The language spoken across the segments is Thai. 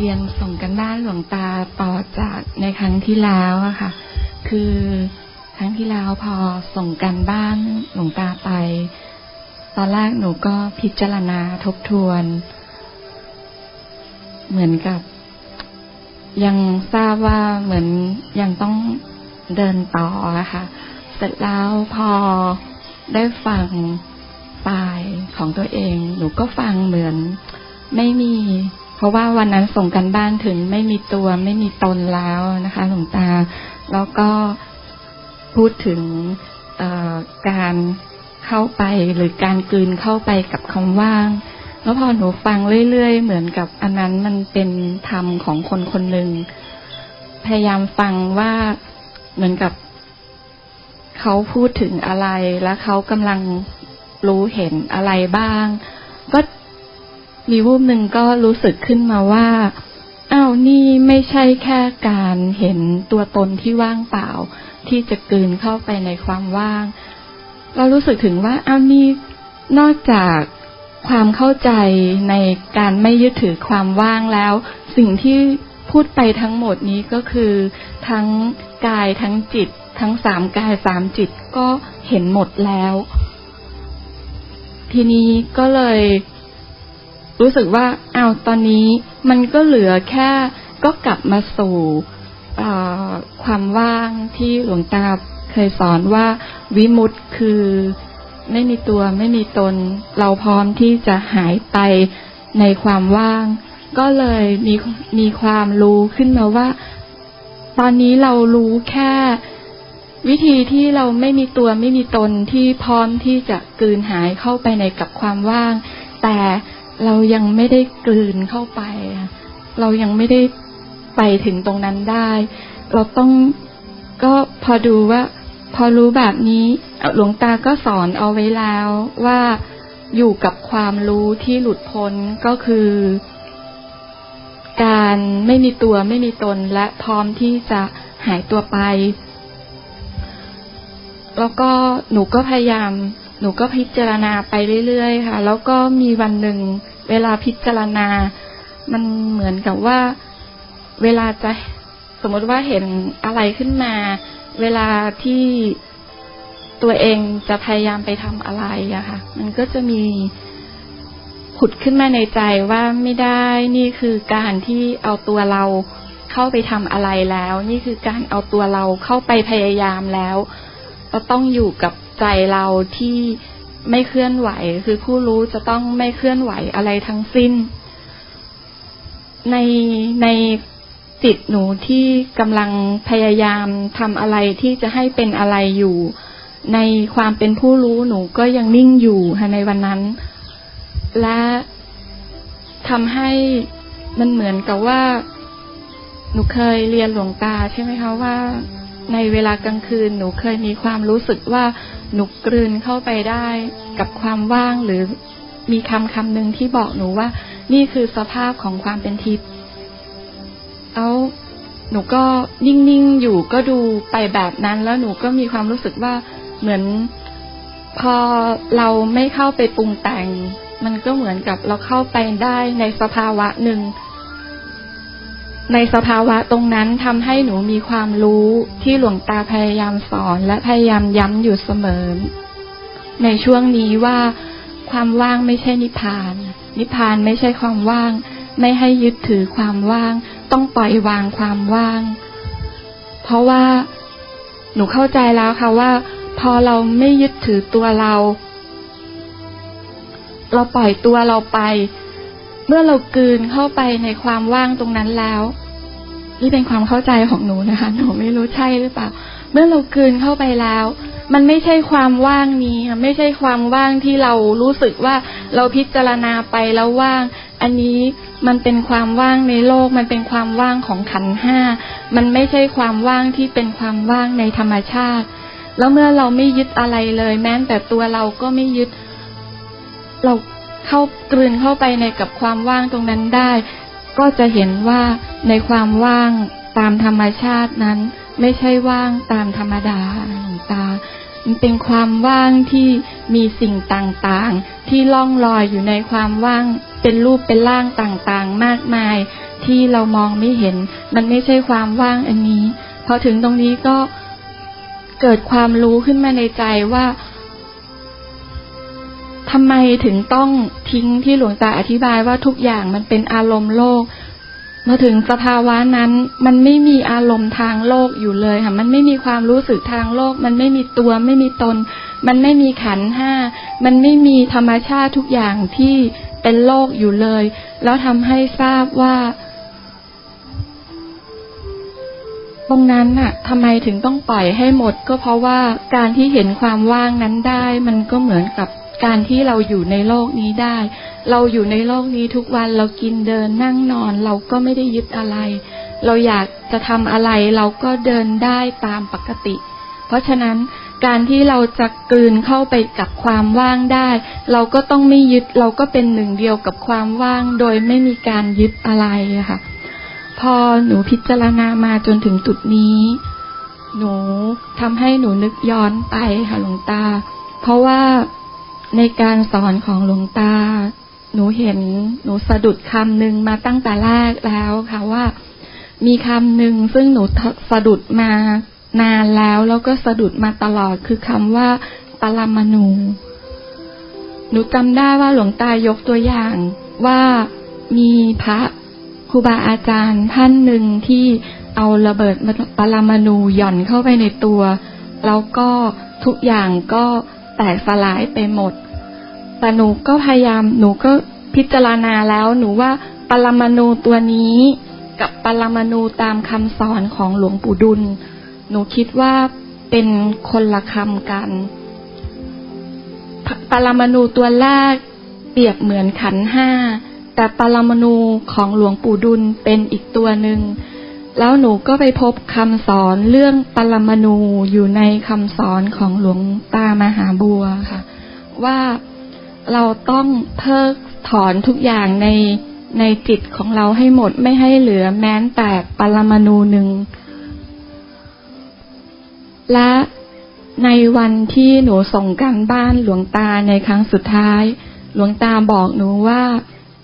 เรียนส่งกันบ้านหลวงตาต่อจากในครั้งที่แล้วอะค่ะ คือครั้งที่แล้วพอส่งกันบ้านหลวงตาไป ตอนแรกหนูก็พิจารณาทบทวน เหมือนกับ ยังทราบว่าเหมือนยังต้องเดินต่ออะค่ะ เสร็จแล้วพอได้ฟังปลายของตัวเอง หนูก็ฟังเหมือนไม่มี เพราะว่าวันนั้นส่งกันบ้านถึงไม่มีตัวไม่มีตนแล้วนะคะ หลวงตา แล้วก็พูดถึงการเข้าไปหรือการกลืนเข้าไปกับคำว่าง แล้วพอหนูฟังเรื่อยๆ เหมือนกับอันนั้นมันเป็นธรรมของคนคนหนึ่งพยายามฟังว่าเหมือนกับเขาพูดถึงอะไร แล้วเขากำลังรู้เห็นอะไรบ้าง ก็ มีวูบหนึ่งก็รู้สึกขึ้นมาว่าอ้าวนี่ไม่ใช่แค่การเห็นตัวตนที่ว่างเปล่า ที่จะกลืนเข้าไปในความว่าง เรารู้สึกถึงว่าอ้าวนี่นอกจากความเข้าใจในการไม่ยึดถือความว่างแล้ว สิ่งที่พูดไปทั้งหมดนี้ก็คือ ทั้งกายทั้งจิต ทั้งสามกายสามจิตก็เห็นหมดแล้ว ทีนี้ก็เลย รู้สึกว่าอ้าวตอนนี้มันก็เหลือแค่ก็กลับมาสู่ความว่างที่หลวงตาเคยสอนว่าวิมุตคือไม่มีตัวไม่มีตน เราพร้อมที่จะหายไปในความว่าง ก็เลยมีมีความรู้ขึ้นมาว่า ตอนนี้เรารู้แค่ วิธีที่เราไม่มีตัวไม่มีตนที่พร้อมที่จะกืนหายเข้าไปในกับความว่าง แต่ เรายังไม่ได้กลืนเข้าไป เรายังไม่ได้ไปถึงตรงนั้นได้ เราต้องก็พอดูว่า พอรู้แบบนี้หลวงตาก็สอนเอาไว้แล้วว่าอยู่กับความรู้ที่หลุดพ้นก็คือ การไม่มีตัวไม่มีตนและพร้อมที่จะหายตัวไป แล้วก็หนูก็พยายาม หนูก็พิจารณาไปเรื่อยๆ ค่ะ แล้วก็มีวันหนึ่ง เวลาพิจารณา มันเหมือนกับว่าเวลาจะสมมติว่าเห็นอะไรขึ้นมา เวลาที่ตัวเองจะพยายามไปทำอะไรอะค่ะ มันก็จะมีผุดขึ้นมาในใจว่าไม่ได้นี่คือการที่เอาตัวเราเข้าไปทำอะไรแล้ว นี่คือการเอาตัวเราเข้าไปพยายามแล้ว เราต้องอยู่กับใจเราที่ ไม่เคลื่อนไหว คือผู้รู้จะต้องไม่เคลื่อนไหวอะไรทั้งสิ้น ในในจิตหนูที่กำลังพยายามทำอะไรที่จะให้เป็นอะไรอยู่ ในความเป็นผู้รู้หนูก็ยังนิ่งอยู่ในวันนั้น และทำให้มันเหมือนกับว่า หนูเคยเรียนหลวงตาใช่ไหมคะว่า ในเวลากลางคืนหนูเคยมีความรู้สึกว่า หนุกกลืนเข้าไปได้กับความว่างหรือมีคำคำหนึ่งที่บอกหนูว่า นี่คือสภาพของความเป็นทิพย์เอาหนูก็นิ่งๆอยู่ก็ดูไปแบบนั้น แล้วหนูก็มีความรู้สึกว่าเหมือนพอเราไม่เข้าไปปรุงแต่ง มันก็เหมือนกับเราเข้าไปได้ในสภาวะหนึ่ง ในสภาวะตรงนั้นทำให้หนูมีความรู้ที่หลวงตาพยายามสอนและพยายามย้ำอยู่เสมอ ในช่วงนี้ว่าความว่างไม่ใช่นิพพาน นิพพานไม่ใช่ความว่าง ไม่ให้ยึดถือความว่าง ต้องปล่อยวางความว่าง เพราะว่าหนูเข้าใจแล้วค่ะว่า พอเราไม่ยึดถือตัวเรา เราปล่อยตัวเราไป เมื่อเรากืนเข้าไปในความว่างตรงนั้นแล้ว นี่เป็นความเข้าใจของหนูนะคะ หนูไม่รู้ใช่หรือเปล่า เมื่อเรากืนเข้าไปแล้ว มันไม่ใช่ความว่างนี้ไม่ใช่ความว่างที่เรารู้สึกว่าเราพิจารณาไปแล้วว่าง อันนี้มันเป็นความว่างในโลก มันเป็นความว่างของขันห้า มันไม่ใช่ความว่างที่เป็นความว่างในธรรมชาติ แล้วเมื่อเราไม่ยึดอะไรเลย แม้แต่ตัวเราก็ไม่ยึด เรา เข้ากลืนเข้าไปในกับความว่างตรงนั้นได้ ก็จะเห็นว่าในความว่างตามธรรมชาตินั้น ไม่ใช่ว่างตามธรรมดาหลวงตา มันเป็นความว่างที่มีสิ่งต่างๆ ที่ล่องลอยอยู่ในความว่างเป็นรูปเป็นร่างต่างๆ มากมาย ที่เรามองไม่เห็น มันไม่ใช่ความว่างอันนี้พอถึงตรงนี้ก็เกิดความรู้ขึ้นมาในใจว่า ทำไมถึงต้องทิ้งที่หลวงตาอธิบายว่าทุกอย่างมันเป็นอารมณ์โลก มาถึงสภาวะนั้น มันไม่มีอารมณ์ทางโลกอยู่เลยค่ะ มันไม่มีความรู้สึกทางโลก มันไม่มีตัวไม่มีตน มันไม่มีขันห้า มันไม่มีธรรมชาติทุกอย่างที่เป็นโลกอยู่เลย แล้วทำให้ทราบว่า ตรงนั้นน่ะทำไมถึงต้องปล่อยให้หมด ก็เพราะว่าการที่เห็นความว่างนั้นได้ มันก็เหมือนกับ การที่เราอยู่ในโลกนี้ได้ เราอยู่ในโลกนี้ทุกวันเรากินเดินนั่งนอน เราก็ไม่ได้ยึดอะไร เราอยากจะทำอะไรเราก็เดินได้ตามปกติ เพราะฉะนั้นการที่เราจะกลืนเข้าไปกับความว่างได้ เราก็ต้องไม่ยึดเราก็เป็นหนึ่งเดียวกับความว่าง โดยไม่มีการยึดอะไรค่ะ พอหนูพิจารณามาจนถึงจุดนี้ หนูทำให้หนูนึกย้อนไปค่ะหลวงตา เพราะว่า ในการสอนของหลวงตา หนูเห็นหนูสะดุดคำหนึ่งมาตั้งแต่แรกแล้วค่ะว่า มีคำหนึ่งซึ่งหนูสะดุดมานานแล้วแล้วก็สะดุดมาตลอดคือคำว่าปรมาณูหนูจำได้ว่าหลวงตายกตัวอย่างว่ามีพระครูบาอาจารย์ท่านหนึ่งที่เอาระเบิดปรมาณูหย่อนเข้าไปในตัว แล้วก็ทุกอย่างก็ แตกสลายไปหมด แต่หนูก็พยายาม หนูก็พิจารณาแล้ว หนูว่าปรมาณูตัวนี้กับปรมาณูตามคำสอนของหลวงปู่ดุล หนูคิดว่าเป็นคนละคำกัน ปรมาณูตัวแรกเปรียบเหมือนขันห้า แต่ปรมาณูของหลวงปู่ดุลเป็นอีกตัวหนึ่ง แล้วหนูก็ไปพบคำสอนเรื่องปรมาณูอยู่ในคำสอนของหลวงตามหาบัวค่ะ ว่าเราต้องเพิกถอนทุกอย่างในในจิตของเราให้หมดไม่ให้เหลือแม้แต่ปรมาณูหนึ่ง และในวันที่หนูส่งกันบ้านหลวงตาในครั้งสุดท้าย หลวงตาบอกหนูว่า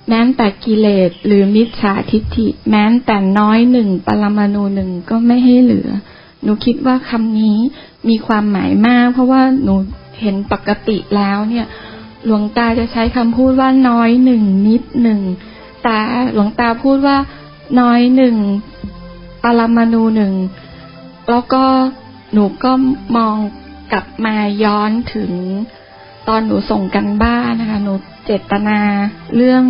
แม้แต่กิเลสหรือมิจฉาทิฏฐิ แม้แต่น้อยหนึ่งปรมาณูหนึ่งก็ไม่ให้เหลือ หนูคิดว่าคำนี้มีความหมายมาก เพราะว่าหนูเห็นปกติแล้วเนี่ย หลวงตาจะใช้คำพูดว่าน้อยหนึ่งนิดหนึ่ง แต่หลวงตาพูดว่าน้อยหนึ่งปรมาณูหนึ่ง แล้วก็หนูก็มองกลับมาย้อนถึงตอนหนูส่งกันบ้านนะคะ หนูเจตนาเรื่อง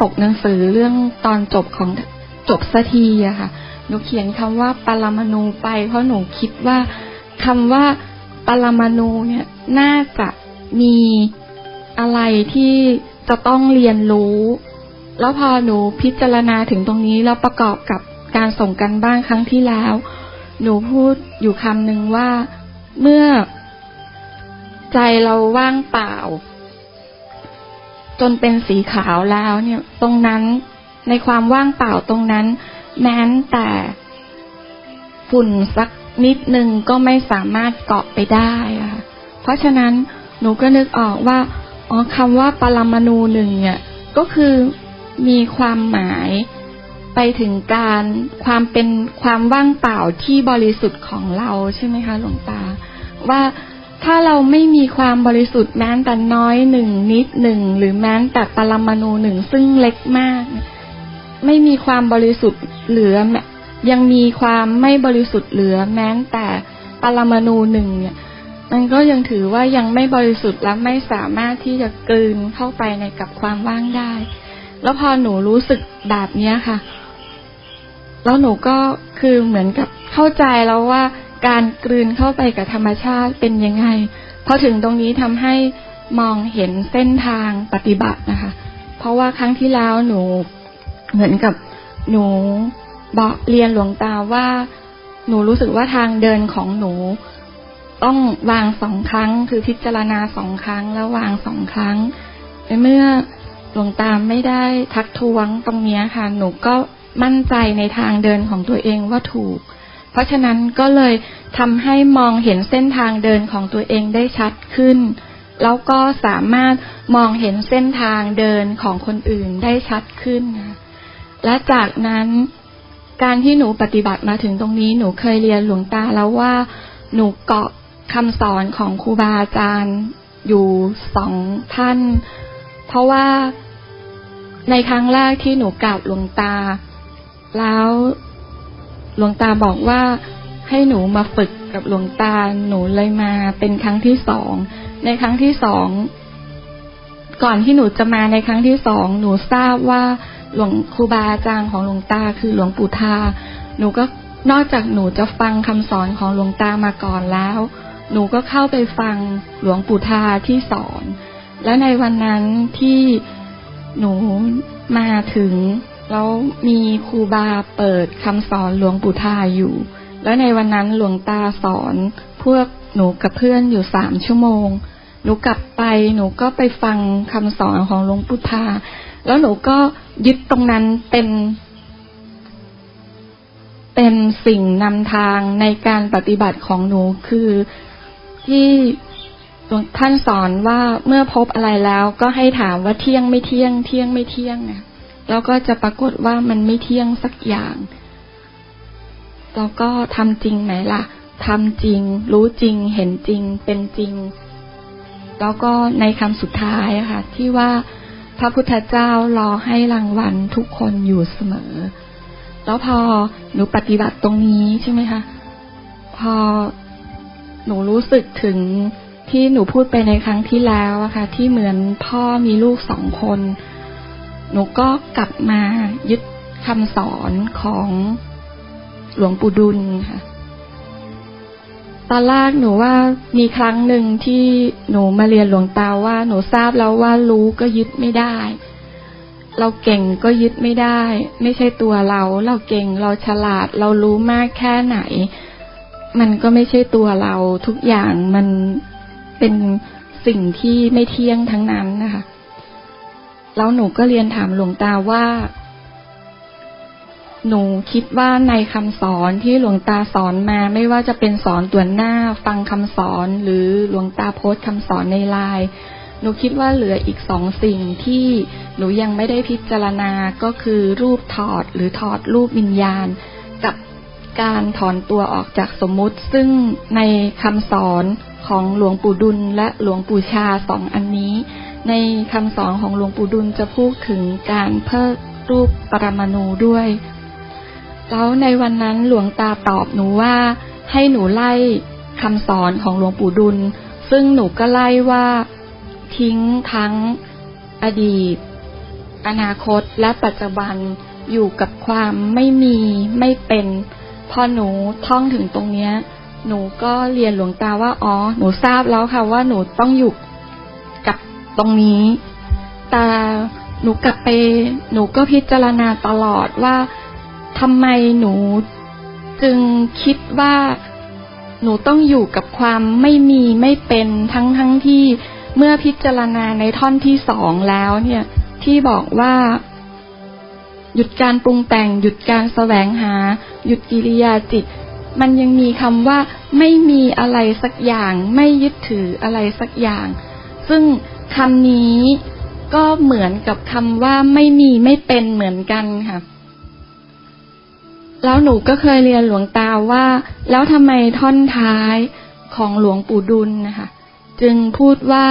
ปกหนังสือเรื่องตอนจบของจบสัทีอะค่ะ หนูเขียนคำว่าปรมาณูไป เพราะหนูคิดว่าคำว่าปรมาณูเนี่ยน่าจะมีอะไรที่จะต้องเรียนรู้ แล้วพอหนูพิจารณาถึงตรงนี้แล้วประกอบกับการส่งกันบ้างครั้งที่แล้ว หนูพูดอยู่คำหนึ่งว่าเมื่อใจเราว่างเปล่า จนเป็นสีขาวแล้วเนี่ยตรงนั้นในความว่างเปล่าตรงนั้น แม้แต่ฝุ่นสักนิดนึงก็ไม่สามารถเกาะไปได้อะเพราะฉะนั้นหนูก็นึกออกว่าอ๋อคำว่าปรมาณูหนึ่งเนี่ยก็คือมีความหมายไปถึงการความเป็นความว่างเปล่าที่บริสุทธิ์ของเราใช่ไหมคะ หลวงตา ว่า ถ้าเราไม่มีความบริสุทธิ์แม้แต่น้อยหนึ่งนิดหนึ่งหรือแม้แต่ปรมาณูหนึ่งซึ่งเล็กมาก ไม่มีความบริสุทธิ์เหลือยังมีความไม่บริสุทธิ์เหลือแม้แต่ปรมาณูหนึ่งเนี่ย มันก็ยังถือว่ายังไม่บริสุทธิ์และไม่สามารถที่จะกลืนเข้าไปในกับความว่างได้ แล้วพอหนูรู้สึกแบบนี้ค่ะ แล้วหนูก็คือเหมือนกับเข้าใจแล้วว่า การกลืนเข้าไปกับธรรมชาติเป็นยังไงพอถึงตรงนี้ทำให้มองเห็นเส้นทางปฏิบัตินะคะ เพราะว่าครั้งที่แล้วหนูเหมือนกับหนูบอกเรียนหลวงตาว่า หนูรู้สึกว่าทางเดินของหนู ต้องวางสองครั้ง คือพิจารณาสองครั้งแล้ววางสองครั้งในเมื่อหลวงตาไม่ได้ทักท้วงตรงนี้ค่ะ หนูก็มั่นใจในทางเดินของตัวเองว่าถูก เพราะฉะนั้นก็เลยทำให้มองเห็นเส้นทางเดินของตัวเองได้ชัดขึ้น แล้วก็สามารถมองเห็นเส้นทางเดินของคนอื่นได้ชัดขึ้นนะและจากนั้นการที่หนูปฏิบัติมาถึงตรงนี้หนูเคยเรียนหลวงตาแล้วว่าหนูเกาะคำสอนของครูบาอาจารย์อยู่สองท่าน เพราะว่าในครั้งแรกที่หนูกราบหลวงตา แล้ว หลวงตาบอกว่าให้หนูมาฝึกกับหลวงตาหนูเลยมาเป็นครั้งที่สอง ในครั้งที่สอง ก่อนที่หนูจะมาในครั้งที่สอง หนูทราบว่าหลวงครูบาอาจารย์ของหลวงตาคือหลวงปู่ทา หนูก็นอกจากหนูจะฟังคำสอนของหลวงตามาก่อนแล้ว หนูก็เข้าไปฟังหลวงปู่ทาที่สอน และในวันนั้นที่หนูมาถึง แล้วมีครูบาเปิดคำสอนหลวงปู่ทาอยู่ แล้วในวันนั้นหลวงตาสอนพวกหนูกับเพื่อนอยู่สามชั่วโมง หนูกลับไปหนูก็ไปฟังคำสอนของหลวงปู่ทา แล้วหนูก็ยึดตรงนั้นเป็นเป็นสิ่งนำทางในการปฏิบัติของหนูคือที่ท่านสอนว่าเมื่อพบอะไรแล้วก็ให้ถามว่าเที่ยงไม่เที่ยง เที่ยงไม่เที่ยงนะ แล้วก็จะปรากฏว่ามันไม่เที่ยงสักอย่าง แล้วก็ทำจริงไหมล่ะทำจริง รู้จริง เห็นจริง เป็นจริง แล้วก็ในคำสุดท้ายค่ะ ที่ว่าพระพุทธเจ้ารอให้รางวัลทุกคนอยู่เสมอ แล้วพอหนูปฏิบัติตรงนี้ใช่ไหมคะ พอหนูรู้สึกถึงที่หนูพูดไปในครั้งที่แล้วอะค่ะ ที่เหมือนพ่อมีลูกสองคน หนูก็กลับมายึดคำสอนของหลวงปู่ดุลค่ะ ตอนแรกหนูว่ามีครั้งหนึ่งที่หนูมาเรียนหลวงตาว่าหนูทราบแล้วว่ารู้ก็ยึดไม่ได้ เราเก่งก็ยึดไม่ได้ ไม่ใช่ตัวเรา เราเก่งเราฉลาด เรารู้มากแค่ไหน มันก็ไม่ใช่ตัวเราทุกอย่างมันเป็นสิ่งที่ไม่เที่ยงทั้งนั้นนะคะ แล้วหนูก็เรียนถามหลวงตาว่า หนูคิดว่าในคำสอนที่หลวงตาสอนมาไม่ว่าจะเป็นสอนตัวหน้าฟังคำสอนหรือหลวงตาโพสคำสอนในไลน์หนูคิดว่าเหลืออีกสองสิ่งที่หนูยังไม่ได้พิจารณาก็คือรูปถอดหรือถอดรูปวิญญาณ กับการถอนตัวออกจากสมมุติ ซึ่งในคำสอนของหลวงปู่ดุลและหลวงปู่ชาสองอันนี้ ในคำสอนของหลวงปู่ดุลจะพูดถึงการเพิกรูปปรมาณูด้วย แล้วในวันนั้นหลวงตาตอบหนูว่า ให้หนูไล่คำสอนของหลวงปู่ดุล ซึ่งหนูก็ไล่ว่า ทิ้งทั้งอดีต อนาคตและปัจจุบันอยู่กับความไม่มีไม่เป็น พอหนูท่องถึงตรงเนี้ย หนูก็เรียนหลวงตาว่าอ๋อหนูทราบแล้วค่ะว่าหนูต้องอยู่ ตรงนี้ แต่หนูกลับไป หนูก็พิจารณาตลอดว่าทำไมหนูจึงคิดว่าหนูต้องอยู่กับความไม่มีไม่เป็นทั้งทั้งที่เมื่อพิจารณาในท่อนที่สองแล้วเนี่ย ที่บอกว่า หยุดการปรุงแต่ง หยุดการแสวงหา หยุดกิริยาจิต มันยังมีคำว่าไม่มีอะไรสักอย่าง ไม่ยึดถืออะไรสักอย่าง ซึ่ง คำนี้ก็เหมือนกับคำว่าไม่มีไม่เป็นเหมือนกันค่ะ แล้วหนูก็เคยเรียนหลวงตาว่า แล้วทำไมท่อนท้ายของหลวงปู่ดุลนะคะ จึงพูดว่า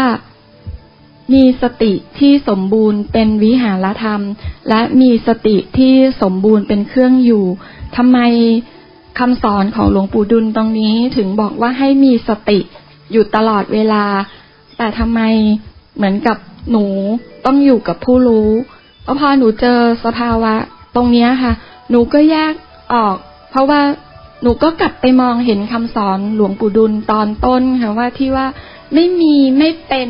มีสติที่สมบูรณ์เป็นวิหารธรรม และมีสติที่สมบูรณ์เป็นเครื่องอยู่ทำไมคำสอนของหลวงปู่ดุลตรงนี้ถึงบอกว่าให้มีสติอยู่ตลอดเวลา แต่ทำไม เหมือนกับหนูต้องอยู่กับผู้รู้พราะพอหนูเจอสภาวะ ตรงนี้ค่ะ หนูก็แยกออก เพราะว่าหนูก็กลับไปมองเห็นคำสอนหลวงปู่ดุลตอนต้นค่ะว่าที่ว่าไม่มีไม่เป็น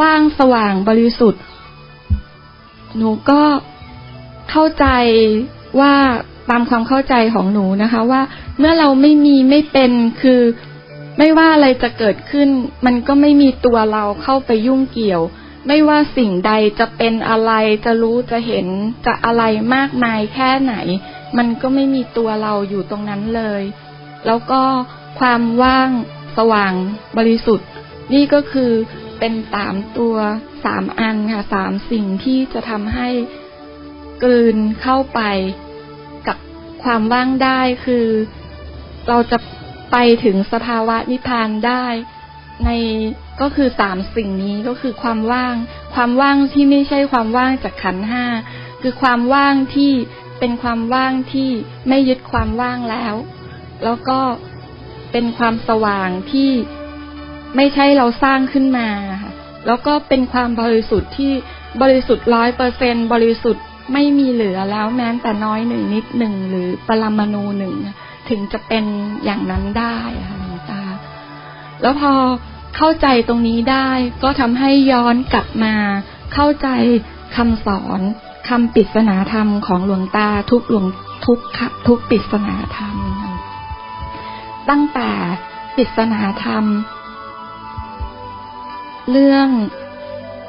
ว่างสว่างบริสุทธิ์ หนูก็เข้าใจว่าตามความเข้าใจของหนูนะคะ ว่าเมื่อเราไม่มีไม่เป็นคือ ไม่ว่าอะไรจะเกิดขึ้น มันก็ไม่มีตัวเราเข้าไปยุ่งเกี่ยว ไม่ว่าสิ่งใดจะเป็นอะไร จะรู้จะเห็นจะอะไรมากมายแค่ไหน มันก็ไม่มีตัวเราอยู่ตรงนั้นเลย แล้วก็ความว่างสว่างบริสุทธิ์ นี่ก็คือเป็นสามตัวสามอันค่ะสามสิ่งที่จะทำให้กลืนเข้าไปกับความว่างได้คือ เราจะ ไปถึงสภาวะนิพพานได้ในก็คือสามสิ่งนี้ก็คือความว่าง ความว่างที่ไม่ใช่ความว่างจากขันห้าคือความว่างที่เป็นความว่างที่ไม่ยึดความว่างแล้ว แล้วก็เป็นความสว่างที่ไม่ใช่เราสร้างขึ้นมาค่ะแล้วก็เป็นความบริสุทธิ์ที่บริสุทธิ์ร้อยเปอร์เซ็นบริสุทธิ์ไม่มีเหลือแล้วแม้แต่น้อยหนึ่งนิดหนึ่งหรือปรมาณูหนึ่ง ถึงจะเป็นอย่างนั้นได้ค่ะหลวงตา แล้วพอเข้าใจตรงนี้ได้ ก็ทำให้ย้อนกลับมา เข้าใจคำสอนคำปริศนาธรรมของหลวงตาทุกหลวงทุกทุกปริศนาธรรม ตั้งแต่ปริศนาธรรม เรื่อง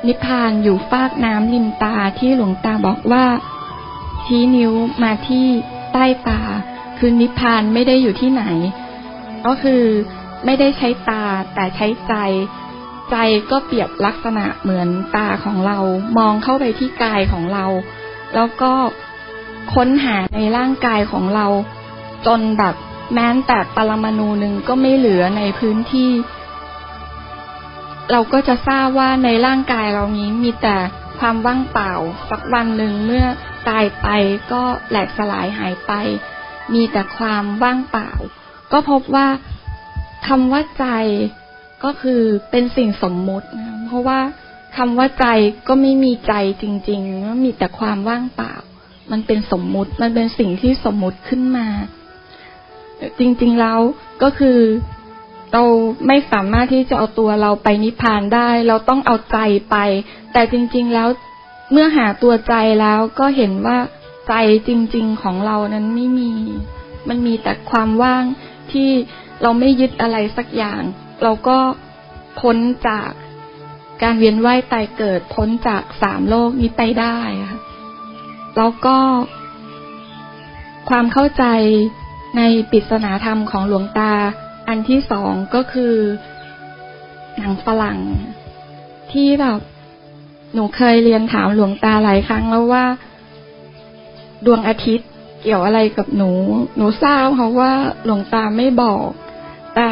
นิพพานอยู่ฟากน้ำริมตาที่หลวงตาบอกว่า ชี้นิ้วมาที่ใต้ตา คือนิพพานไม่ได้อยู่ที่ไหน ก็คือไม่ได้ใช้ตาแต่ใช้ใจ ใจก็เปรียบลักษณะเหมือนตาของเรา มองเข้าไปที่กายของเรา แล้วก็ค้นหาในร่างกายของเรา จนแบบแม้แต่ปรมาณูหนึ่งก็ไม่เหลือในพื้นที่ เราก็จะทราบว่าในร่างกายเรานี้มีแต่ความว่างเปล่า สักวันหนึ่งเมื่อตายไปก็แหลกสลายหายไป มีแต่ความว่างเปล่า ก็พบว่าคำว่าใจก็คือเป็นสิ่งสมมุตินะเพราะว่าคำว่าใจก็ไม่มีใจจริงๆมันมีแต่ความว่างเปล่า มันเป็นสมมุติ มันเป็นสิ่งที่สมมุติขึ้นมา จริงๆแล้วก็คือเราไม่สามารถที่จะเอาตัวเราไปนิพพานได้ เราต้องเอาใจไป แต่จริง ๆแล้วเมื่อหาตัวใจแล้วก็เห็นว่า ใจจริง ๆของเรานั้นไม่มี มันมีแต่ความว่างที่เราไม่ยึดอะไรสักอย่าง เราก็พ้นจากการเวียนว่ายตายเกิดพ้นจากสามโลกนี้ไปได้ค่ะแล้วก็ความเข้าใจในปริศนาธรรมของหลวงตา อันที่สองก็คือ หนังฝรั่ง ที่แบบหนูเคยเรียนถามหลวงตาหลายครั้งแล้วว่า ดวงอาทิตย์เกี่ยวอะไรกับหนู หนูทราบเขาว่าหลวงตาไม่บอก แต่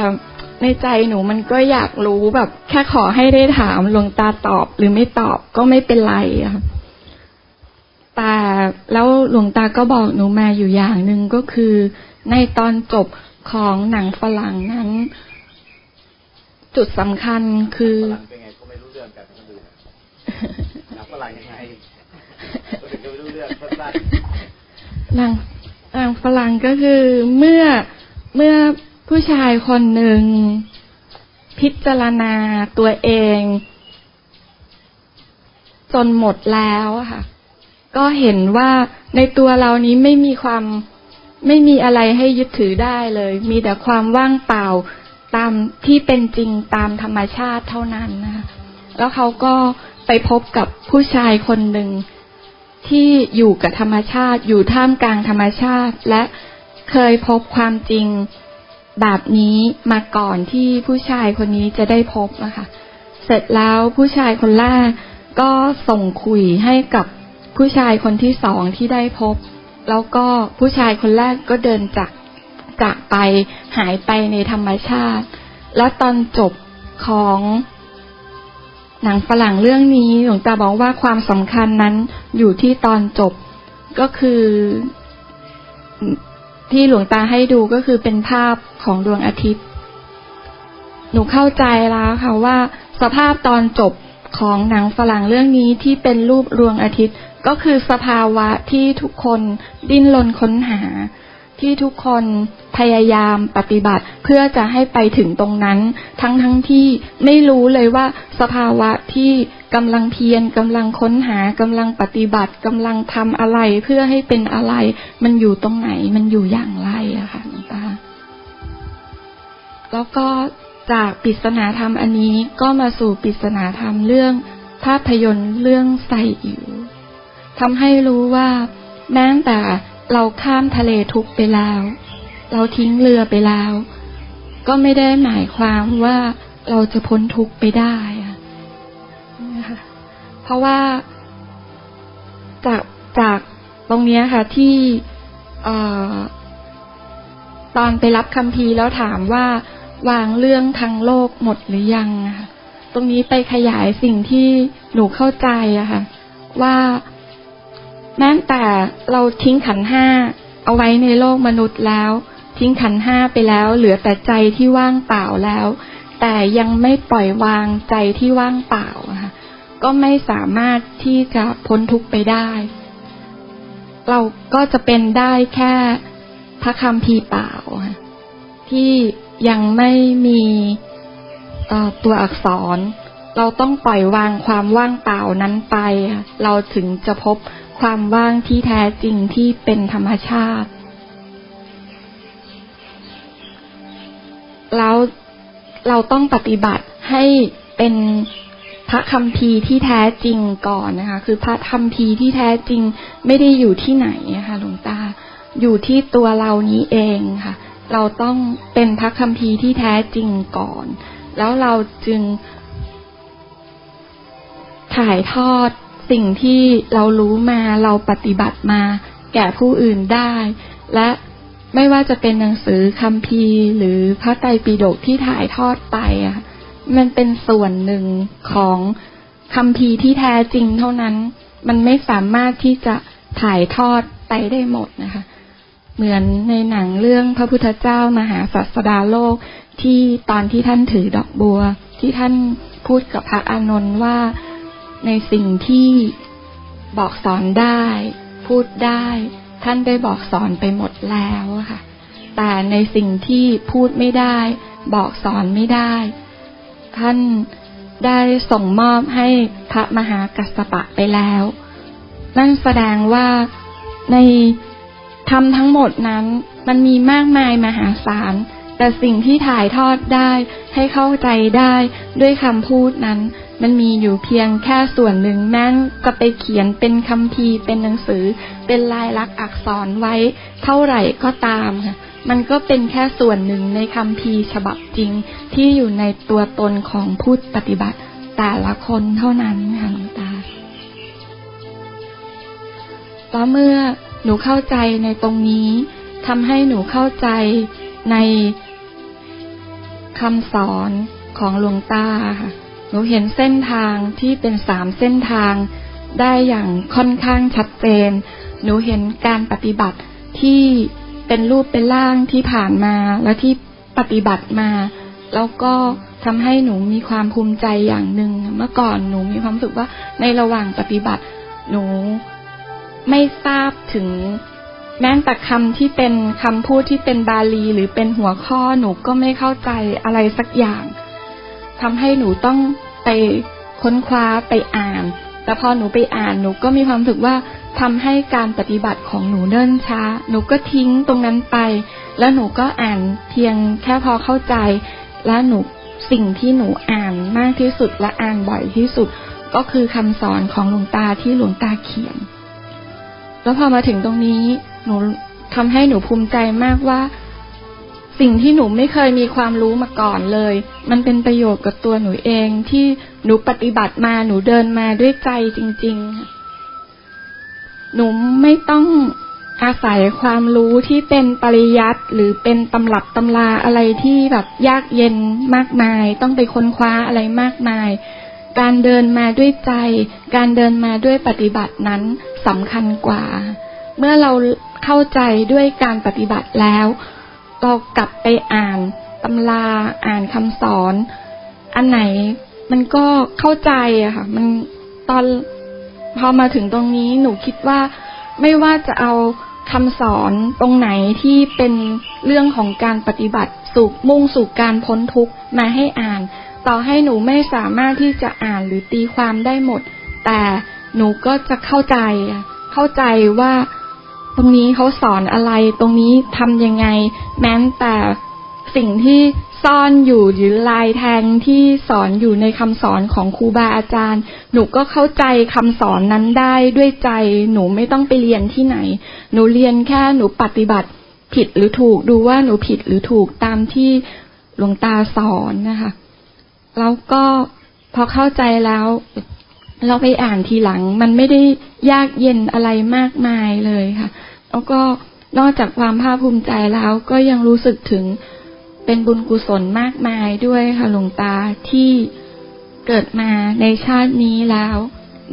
ในใจหนูมันก็อยากรู้แบบ แค่ขอให้ได้ถามหลวงตาตอบหรือไม่ตอบก็ไม่เป็นไรอะแต่แล้วหลวงตาก็บอกหนูมาอยู่อย่างหนึ่งก็คือ ในตอนจบของหนังฝรั่งนั้น จุดสำคัญคือเป็นไงก็ไม่รู้เรื่องกันคนอื่นหนังฝรั่งยังไงก็ถึงจะไม่รู้เรื่องสั้น นังนังฝรั่งก็คือเมื่อเมื่อผู้ชายคนหนึ่งพิจารณาตัวเอง จนหมดแล้วค่ะ ก็เห็นว่าในตัวเรานี้ไม่มีความไม่มีอะไรให้ยึดถือได้เลย มีแต่ความว่างเปล่าตามที่เป็นจริงตามธรรมชาติเท่านั้นนะคะแล้วเขาก็ไปพบกับผู้ชายคนหนึ่ง ที่อยู่กับธรรมชาติ อยู่ท่ามกลางธรรมชาติ และเคยพบความจริงแบบนี้มาก่อนที่ผู้ชายคนนี้จะได้พบนะคะเสร็จแล้วผู้ชายคนแรกก็ส่งคุยให้กับผู้ชายคนที่สองที่ได้พบ แล้วก็ผู้ชายคนแรกก็เดินจากจากไปหายไปในธรรมชาติ แล้วตอนจบของ หนังฝรั่งเรื่องนี้หลวงตาบอกว่าความสำคัญนั้นอยู่ที่ตอนจบก็คือที่หลวงตาให้ดูก็คือเป็นภาพของดวงอาทิตย์ หนูเข้าใจแล้วค่ะว่า สภาพตอนจบของหนังฝรั่งเรื่องนี้ที่เป็นรูปดวงอาทิตย์ ก็คือสภาวะที่ทุกคนดิ้นรนค้นหา ที่ทุกคนพยายามปฏิบัติเพื่อจะให้ไปถึงตรงนั้น ทั้งทั้งที่ไม่รู้เลยว่าสภาวะที่กำลังเพียรกำลังค้นหากำลังปฏิบัติกำลังทำอะไรเพื่อให้เป็นอะไร มันอยู่ตรงไหนมันอยู่อย่างไรอะค่ะหลวงตาแล้วก็จากปริศนาธรรมอันนี้ก็มาสู่ปริศนาธรรมเรื่องภาพยนตร์เรื่องใส่อิ๋วทำให้รู้ว่าแม้แต่ เราข้ามทะเลทุกไปแล้ว เราทิ้งเรือไปแล้ว ก็ไม่ได้หมายความว่าเราจะพ้นทุกไปได้อะเพราะว่าจากจากตรงนี้ค่ะที่ตอนไปรับคำพีแล้วถามว่าวางเรื่องทางโลกหมดหรือยังค่ะตรงนี้ไปขยายสิ่งที่หนูเข้าใจอะค่ะว่า แม้แต่เราทิ้งขันห้าเอาไว้ในโลกมนุษย์แล้ว ทิ้งขันห้าไปแล้ว เหลือแต่ใจที่ว่างเปล่าแล้ว แต่ยังไม่ปล่อยวางใจที่ว่างเปล่าค่ะก็ไม่สามารถที่จะพ้นทุกข์ไปได้ เราก็จะเป็นได้แค่พระคำพีเปล่าที่ยังไม่มีตัวอักษร เราต้องปล่อยวางความว่างเปล่านั้นไป เราถึงจะพบ ความว่างที่แท้จริงที่เป็นธรรมชาติ แล้วเราต้องปฏิบัติให้เป็นพระคำพีที่แท้จริงก่อนนะคะ คือพระคำพีที่แท้จริงไม่ได้อยู่ที่ไหนนะคะหลวงตา อยู่ที่ตัวเรานี้เองค่ะ เราต้องเป็นพระคำพีที่แท้จริงก่อน แล้วเราจึงถ่ายทอด สิ่งที่เรารู้มาเราปฏิบัติมา แก่ผู้อื่นได้ และไม่ว่าจะเป็นหนังสือคำพีหรือพระไตรปิฎกที่ถ่ายทอดไปอะมันเป็นส่วนหนึ่งของคำพีที่แท้จริงเท่านั้น มันไม่สามารถที่จะถ่ายทอดไปได้หมดนะคะ เหมือนในหนังเรื่องพระพุทธเจ้ามหาศาสดาโลกที่ตอนที่ท่านถือดอกบัว ที่ท่านพูดกับพระอานนท์ว่า ในสิ่งที่บอกสอนได้ พูดได้ ท่านได้บอกสอนไปหมดแล้วค่ะ แต่ในสิ่งที่พูดไม่ได้ บอกสอนไม่ได้ ท่านได้ส่งมอบให้พระมหากัสสปะไปแล้ว นั่นแสดงว่าในธรรมทั้งหมดนั้น มันมีมากมายมหาศาลแต่สิ่งที่ถ่ายทอดได้ให้เข้าใจได้ด้วยคำพูดนั้น มันมีอยู่เพียงแค่ส่วนหนึ่งแม้นจะไปเขียนเป็นคำพีเป็นหนังสือ เป็นลายลักษณ์อักษรไว้ เท่าไหร่ก็ตามค่ะมันก็เป็นแค่ส่วนหนึ่งในคำพีฉบับจริงที่อยู่ในตัวตนของผู้ปฏิบัติแต่ละคนเท่านั้นค่ะหลวงตาต่อเมื่อหนูเข้าใจในตรงนี้ทำให้หนูเข้าใจในคำสอนของหลวงตาค่ะ หนูเห็นเส้นทางที่เป็นสามเส้นทาง ได้อย่างค่อนข้างชัดเจน หนูเห็นการปฏิบัติที่เป็นรูปเป็นร่างที่ผ่านมา และที่ปฏิบัติมา แล้วก็ทำให้หนูมีความภูมิใจอย่างหนึ่ง เมื่อก่อนหนูมีความรู้สึกว่าในระหว่างปฏิบัติ หนูไม่ทราบถึงแม้แต่คำที่เป็นคำพูดที่เป็นบาลี หรือเป็นหัวข้อหนูก็ไม่เข้าใจอะไรสักอย่าง ทำให้หนูต้องไปค้นคว้าไปอ่าน แต่พอหนูไปอ่านหนูก็มีความรู้สึกว่าทำให้การปฏิบัติของหนูเนิ่นช้า หนูก็ทิ้งตรงนั้นไป แล้วหนูก็อ่านเพียงแค่พอเข้าใจ และหนูสิ่งที่หนูอ่านมากที่สุดและอ่านบ่อยที่สุด ก็คือคำสอนของหลวงตาที่หลวงตาเขียน แล้วพอมาถึงตรงนี้ หนูทำให้หนูภูมิใจมากว่า สิ่งที่หนูไม่เคยมีความรู้มาก่อนเลย มันเป็นประโยชน์กับตัวหนูเองที่หนูปฏิบัติมาหนูเดินมาด้วยใจจริงๆ หนูไม่ต้องอาศัยความรู้ที่เป็นปริยัติหรือเป็นตำรับตำราอะไรที่แบบยากเย็นมากมาย ต้องไปค้นคว้าอะไรมากมาย การเดินมาด้วยใจ การเดินมาด้วยปฏิบัตินั้นสำคัญกว่า เมื่อเราเข้าใจด้วยการปฏิบัติแล้ว เรากลับไปอ่านตำราอ่านคำสอน อันไหนมันก็เข้าใจอะค่ะ มันตอนพอมาถึงตรงนี้หนูคิดว่าไม่ว่าจะเอาคำสอนตรงไหนที่เป็นเรื่องของการปฏิบัติสู่มุ่งสู่การพ้นทุกข์มาให้อ่าน ต่อให้หนูไม่สามารถที่จะอ่านหรือตีความได้หมด แต่หนูก็จะเข้าใจ เข้าใจว่า ตรงนี้เขาสอนอะไร ตรงนี้ทำยังไง แม้แต่สิ่งที่ซ่อนอยู่หรือลายแทงที่สอนอยู่ในคำสอนของครูบาอาจารย์ หนูก็เข้าใจคำสอนนั้นได้ด้วยใจ หนูไม่ต้องไปเรียนที่ไหน หนูเรียนแค่หนูปฏิบัติผิดหรือถูกดูว่าหนูผิดหรือถูกตามที่หลวงตาสอนนะคะ แล้วก็พอเข้าใจแล้ว เราไปอ่านทีหลัง มันไม่ได้ยากเย็นอะไรมากมายเลยค่ะ แล้วก็นอกจากความภาคภูมิใจแล้วก็ยังรู้สึกถึงเป็นบุญกุศลมากมายด้วยค่ะหลวงตาที่เกิดมาในชาตินี้แล้ว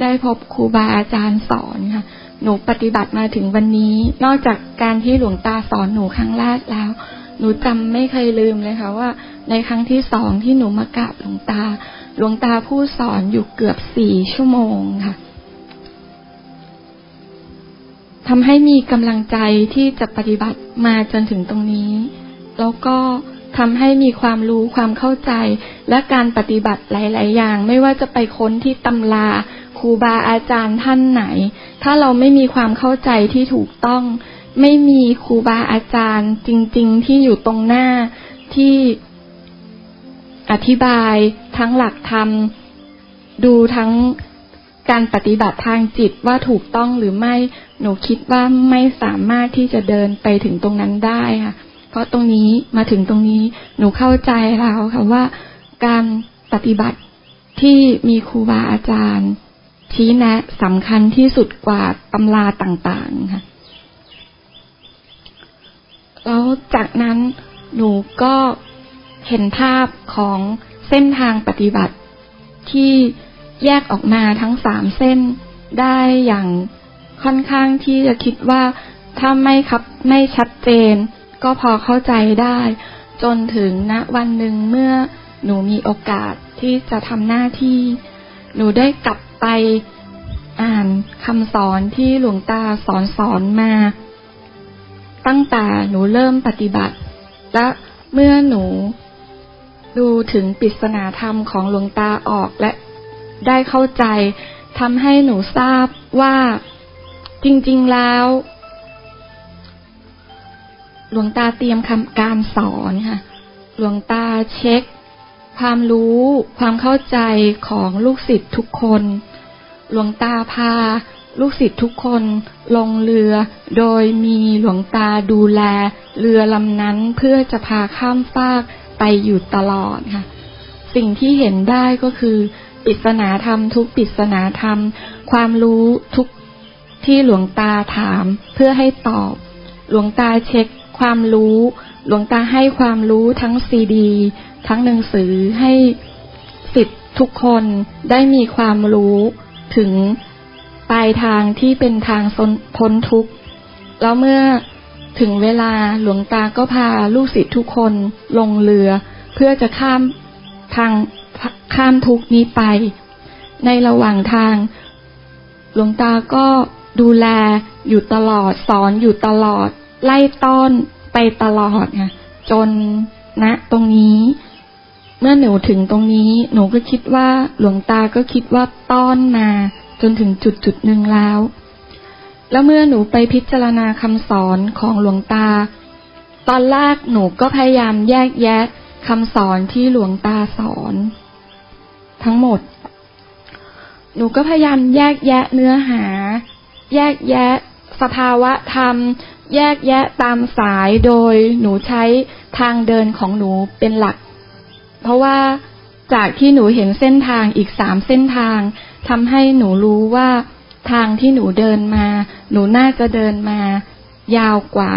ได้พบครูบาอาจารย์สอนค่ะ หนูปฏิบัติมาถึงวันนี้ นอกจากการที่หลวงตาสอนหนูครั้งแรกแล้ว หนูจำไม่เคยลืมเลยค่ะว่า ในครั้งที่สองที่หนูมากราบหลวงตา หลวงตาผู้สอนอยู่เกือบสี่ชั่วโมงค่ะทำให้มีกำลังใจที่จะปฏิบัติมาจนถึงตรงนี้ แล้วก็ทำให้มีความรู้ความเข้าใจ และการปฏิบัติหลาย ๆ อย่าง ไม่ว่าจะไปค้นที่ตำราครูบาอาจารย์ท่านไหน ถ้าเราไม่มีความเข้าใจที่ถูกต้อง ไม่มีครูบาอาจารย์จริง ๆ ที่อยู่ตรงหน้าที่ อธิบายทั้งหลักธรรม ดูทั้งการปฏิบัติทางจิตว่าถูกต้องหรือไม่หนูคิดว่าไม่สามารถที่จะเดินไปถึงตรงนั้นได้ค่ะ เพราะตรงนี้มาถึงตรงนี้หนูเข้าใจแล้วค่ะว่าการปฏิบัติที่มีครูบาอาจารย์ ชี้แนะสำคัญที่สุดกว่าตำราต่างๆค่ะแล้วจากนั้นหนูก็ เห็นภาพของเส้นทางปฏิบัติ ที่แยกออกมาทั้งสามเส้นได้อย่างค่อนข้างที่จะคิดว่าถ้าไม่ครับไม่ชัดเจน ก็พอเข้าใจได้ จนถึงณวันหนึ่งเมื่อหนูมีโอกาสที่จะทำหน้าที่ หนูได้กลับไปอ่านคำสอนที่หลวงตาสอนสอนมา ตั้งแต่หนูเริ่มปฏิบัติ และเมื่อหนู ดูถึงปริศนาธรรมของหลวงตาออกและได้เข้าใจทำให้หนูทราบว่าจริง ๆแล้ว หลวงตาเตรียมคำการสอนค่ะ หลวงตาเช็ค ความรู้ความเข้าใจของลูกศิษย์ทุกคน หลวงตาพา ลูกศิษย์ทุกคนลงเรือ โดยมีหลวงตาดูแล เรือลำนั้นเพื่อจะพาข้ามฟาก ไปอยู่ตลอดค่ะ สิ่งที่เห็นได้ก็คือปริศนาธรรม ทุกปริศนาธรรม ความรู้ทุกที่หลวงตาถามเพื่อให้ตอบ หลวงตาเช็คความรู้ หลวงตาให้ความรู้ทั้งซีดี ทั้งหนังสือให้สิทธิ์ทุกคนได้มีความรู้ถึงปลายทางที่เป็นทางพ้นทุกข์แล้วเมื่อ ถึงเวลาหลวงตาก็พาลูกศิษย์ทุกคนลงเรือ เพื่อจะข้ามทางข้ามทุกนี้ไป ในระหว่างทาง หลวงตาก็ดูแลอยู่ตลอดสอนอยู่ตลอด ไล่ต้อนไปตลอดไงจนณนะตรงนี้ เมื่อหนูถึงตรงนี้ หนูก็คิดว่าหลวงตาก็คิดว่าต้อนมา จนถึงจุดจุดหนึ่งแล้ว แล้วเมื่อหนูไปพิจารณาคำสอนของหลวงตา ตอนแรกหนูก็พยายามแยกแยะคำสอนที่หลวงตาสอน ทั้งหมด หนูก็พยายามแยกแยะเนื้อหา แยกแยะสภาวะธรรม แยกแยะตามสายโดยหนูใช้ทางเดินของหนูเป็นหลัก เพราะว่าจากที่หนูเห็นเส้นทางอีกสามเส้นทางทำให้หนูรู้ว่า ทางที่หนูเดินมา หนูน่าจะเดินมา ยาวกว่า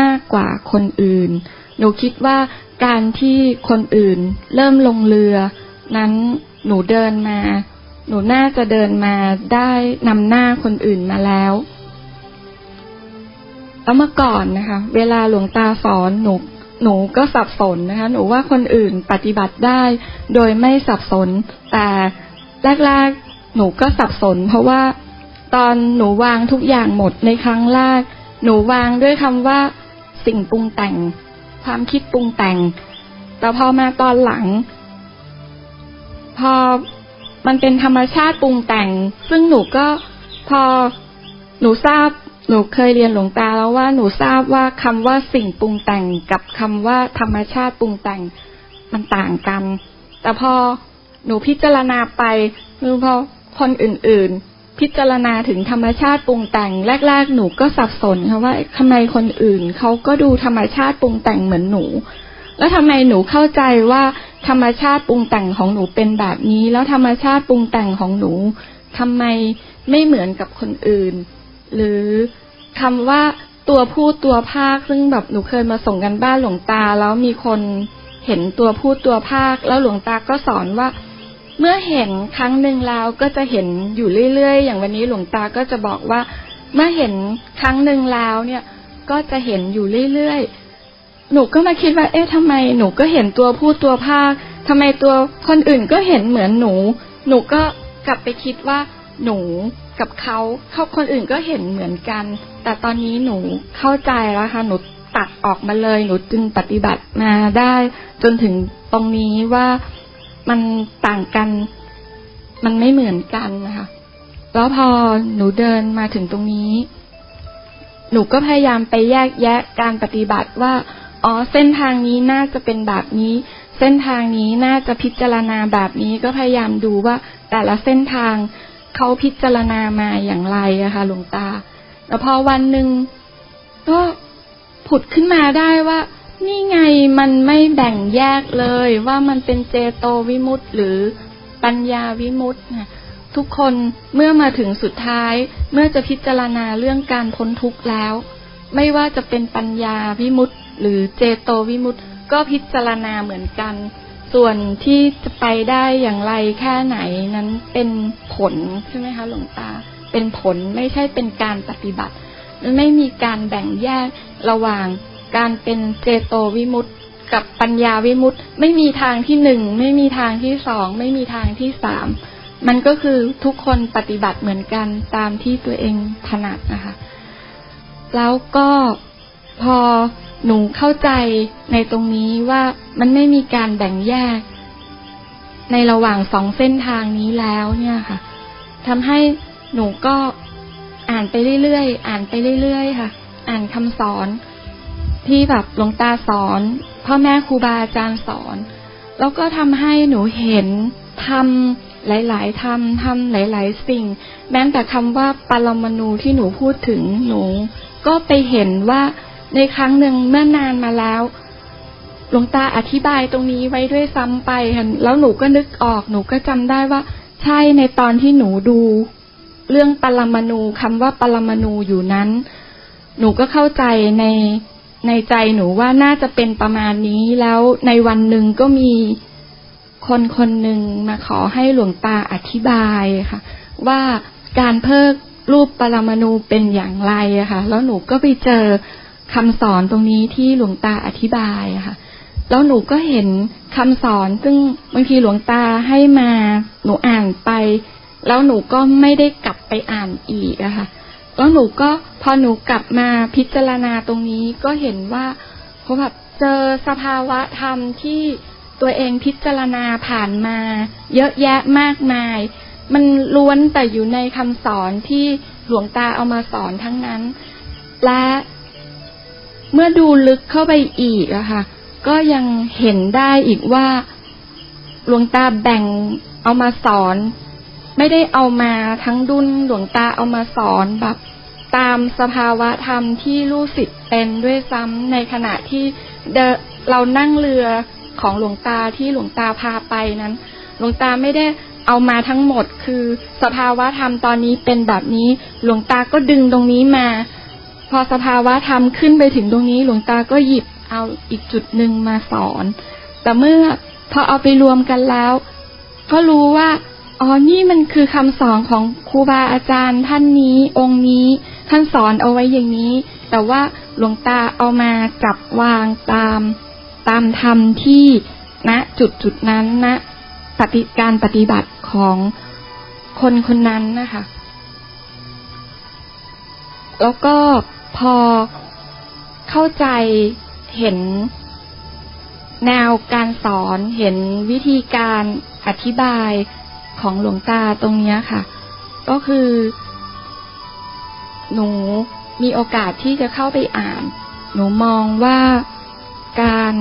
มากกว่าคนอื่น หนูคิดว่าการที่คนอื่นเริ่มลงเรือ นั้นหนูเดินมา หนูน่าจะเดินมาได้นำหน้าคนอื่นมาแล้วแล้วเมื่อก่อนนะคะ เวลาหลวงตาสอนหนูหนูก็สับสนนะคะ หนูว่าคนอื่นปฏิบัติได้ โดยไม่สับสน แต่แรกๆหนูก็สับสน เพราะว่า ตอนหนูวางทุกอย่างหมดในครั้งแรก หนูวางด้วยคำว่า สิ่งปรุงแต่ง ความคิดปรุงแต่ง แต่พอมาตอนหลัง พอมันเป็นธรรมชาติปรุงแต่ง ซึ่งหนูก็พอหนูทราบ หนูเคยเรียนหลวงตาแล้วว่าหนูทราบว่าคำว่าสิ่งปรุงแต่งกับคำว่าธรรมชาติปรุงแต่งมันต่างกัน แต่พอหนูพิจารณาไปคือพอคนอื่น ๆ พิจารณาถึงธรรมชาติปรุงแต่งแรก ๆ หนูก็สับสนค่ะว่าทำไมคนอื่นเขาก็ดูธรรมชาติปรุงแต่งเหมือนหนู แล้วทำไมหนูเข้าใจว่าธรรมชาติปรุงแต่งของหนูเป็นแบบนี้ แล้วธรรมชาติปรุงแต่งของหนูทำไมไม่เหมือนกับคนอื่น หรือคำว่าตัวพูดตัวภาคซึ่งแบบหนูเคยมาส่งกันบ้านหลวงตา แล้วมีคนเห็นตัวพูดตัวภาค แล้วหลวงตาก็สอนว่า เมื่อเห็นครั้งหนึ่งแล้วก็จะเห็นอยู่เรื่อยๆ อย่างวันนี้หลวงตาก็จะบอกว่า เมื่อเห็นครั้งหนึ่งแล้วเนี่ย ก็จะเห็นอยู่เรื่อยๆ หนูก็มาคิดว่า เอ๊ะทำไมหนูก็เห็นตัวพูดตัวภาคทำไมตัวคนอื่นก็เห็นเหมือนหนู หนูก็กลับไปคิดว่า หนูกับเขาเขาคนอื่นก็เห็นเหมือนกัน แต่ตอนนี้หนูเข้าใจแล้วค่ะ หนูตัดออกมาเลย หนูจึงปฏิบัติมาได้ จนถึงตรงนี้ว่า มันต่างกัน มันไม่เหมือนกันนะคะ แล้วพอหนูเดินมาถึงตรงนี้ หนูก็พยายามไปแยกแยะการปฏิบัติว่า อ๋อ เส้นทางนี้น่าจะเป็นแบบนี้ เส้นทางนี้น่าจะพิจารณาแบบนี้ ก็พยายามดูว่า แต่ละเส้นทางเขาพิจารณามาอย่างไรอะคะหลวงตา แล้วพอวันหนึ่งก็ผุดขึ้นมาได้ว่า นี่ไงมันไม่แบ่งแยกเลยว่ามันเป็นเจโตวิมุตต์หรือปัญญาวิมุตต์นะทุกคนเมื่อมาถึงสุดท้าย เมื่อจะพิจารณาเรื่องการพ้นทุกข์แล้ว ไม่ว่าจะเป็นปัญญาวิมุตต์หรือเจโตวิมุตต์ก็พิจารณาเหมือนกัน ส่วนที่จะไปได้อย่างไรแค่ไหนนั้นเป็นผลใช่ไหมคะหลวงตา เป็นผลไม่ใช่เป็นการปฏิบัติ ไม่มีการแบ่งแยกระหว่าง การเป็นเจโตวิมุตต์กับปัญญาวิมุตต์ไม่มีทางที่หนึ่งไม่มีทางที่สองไม่มีทางที่สามมันก็คือทุกคนปฏิบัติเหมือนกันตามที่ตัวเองถนัดนะคะ แล้วก็พอหนูเข้าใจในตรงนี้ว่ามันไม่มีการแบ่งแยก ในระหว่างสองเส้นทางนี้แล้วเนี่ยค่ะทำให้หนูก็อ่านไปเรื่อยๆ อ่านไปเรื่อยๆ ค่ะ อ่านคำสอน ที่แบบหลวงตาสอนพ่อแม่ครูบาอาจารย์สอน แล้วก็ทำให้หนูเห็นทำหลาย ๆทำทำหลาย ๆ สิ่ง แม้แต่คำว่าปรมาณูที่หนูพูดถึงหนู ก็ไปเห็นว่าในครั้งหนึ่งเมื่อนานมาแล้วหลวงตาอธิบายตรงนี้ไว้ด้วยซ้ำไปค่ะแล้วหนูก็นึกออก หนูก็จำได้ว่า ใช่ในตอนที่หนูดู เรื่องปรมาณูคำว่าปรมาณูอยู่นั้น หนูก็เข้าใจใน ในใจหนูว่าน่าจะเป็นประมาณนี้ แล้วในวันหนึ่งก็มีคนคนหนึ่งมาขอให้หลวงตาอธิบายค่ะ ว่าการเพิกรูปปรมาณูเป็นอย่างไรอะค่ะ แล้วหนูก็ไปเจอคำสอนตรงนี้ที่หลวงตาอธิบายค่ะ แล้วหนูก็เห็นคำสอน ซึ่งบางทีหลวงตาให้มา หนูอ่านไป แล้วหนูก็ไม่ได้กลับไปอ่านอีกอะค่ะ แล้วหนูก็พอหนูกลับมาพิจารณาตรงนี้ก็เห็นว่าเขาแบบเจอสภาวะธรรมที่ตัวเองพิจารณาผ่านมา เยอะแยะมากมาย มันล้วนแต่อยู่ในคำสอนที่หลวงตาเอามาสอนทั้งนั้น และเมื่อดูลึกเข้าไปอีกอะค่ะ ก็ยังเห็นได้อีกว่าหลวงตาแบ่งเอามาสอน ไม่ได้เอามาทั้งดุนหลวงตาเอามาสอนแบบตามสภาวะธรรมที่รู้สิทธิ์เป็นด้วยซ้ำในขณะที่เเรานั่งเรือของหลวงตาที่หลวงตาพาไปนั้น หลวงตาไม่ได้เอามาทั้งหมดคือสภาวะธรรมตอนนี้เป็นแบบนี้ หลวงตาก็ดึงตรงนี้มา พอสภาวะธรรมขึ้นไปถึงตรงนี้ หลวงตาก็หยิบเอาอีกจุดหนึ่งมาสอน แต่เมื่อพอเอาไปรวมกันแล้ว ก็รู้ว่า อ๋อ นี่มันคือคำสอนของครูบาอาจารย์ท่านนี้องค์นี้ ท่านสอนเอาไว้อย่างนี้ แต่ว่าหลวงตาเอามาจับวางตามตามธรรมที่ณนะจุดจุดนั้นณนะปฏิการปฏิบัติของคนคนนั้นนะคะ แล้วก็พอเข้าใจเห็นแนวการสอนเห็นวิธีการอธิบาย ของหลวงตาตรงนี้ค่ะ ก็คือ หนูมีโอกาสที่จะเข้าไปอ่าน หนูมองว่าการ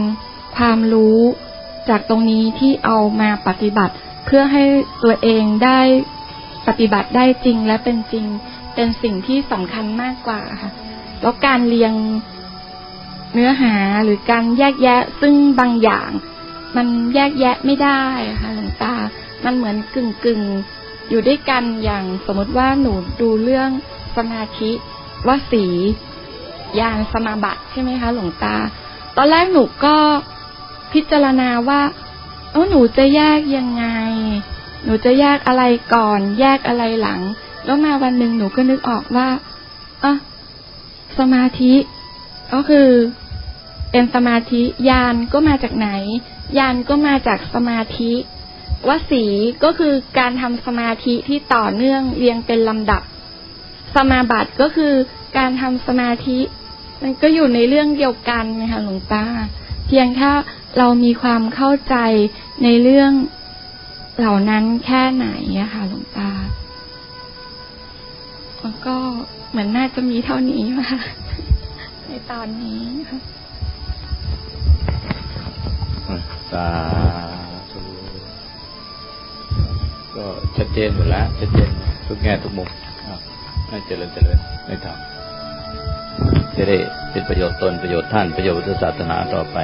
ความรู้จากตรงนี้ที่เอามาปฏิบัติ เพื่อให้ตัวเองได้ปฏิบัติได้จริงและเป็นจริงเป็นสิ่งที่สำคัญมากกว่าค่ะ แล้วการเรียงเนื้อหาหรือการแยกแยะซึ่งบางอย่าง มันแยกแยะไม่ได้ค่ะหลวงตา มันเหมือนกึ่งกึ่งอยู่ด้วยกันอย่างสมมติว่าหนูดูเรื่องสมาธิว่าสียานสมาบัติใช่ไหมคะหลวงตา ตอนแรกหนูก็พิจารณาว่าเออหนูจะแยกยังไง หนูจะแยกอะไรก่อน แยกอะไรหลัง แล้วมาวันหนึ่งหนูก็นึกออกว่าอะสมาธิก็คือเป็นสมาธิ ยานก็มาจากไหน ยานก็มาจากสมาธิ วสีก็คือการทำสมาธิที่ต่อเนื่องเรียงเป็นลำดับ สมาบัติก็คือการทำสมาธิ มันก็อยู่ในเรื่องเดียวกันนะคะหลวงตา เพียงถ้าเรามีความเข้าใจในเรื่องเหล่านั้นแค่ไหนอะค่ะหลวงตาแล้วก็เหมือนน่าจะมีเท่านี้มาในตอนนี้ค่ะสา ก็ชัดเจนหมดแล้วชัดเจนทุกแง่ทุกมุมอะน่าเจริญเจริญไม่ทำจะได้เป็นประโยชน์ตนประโยชน์ท่านประโยชน์พุทธศาสนาต่อไป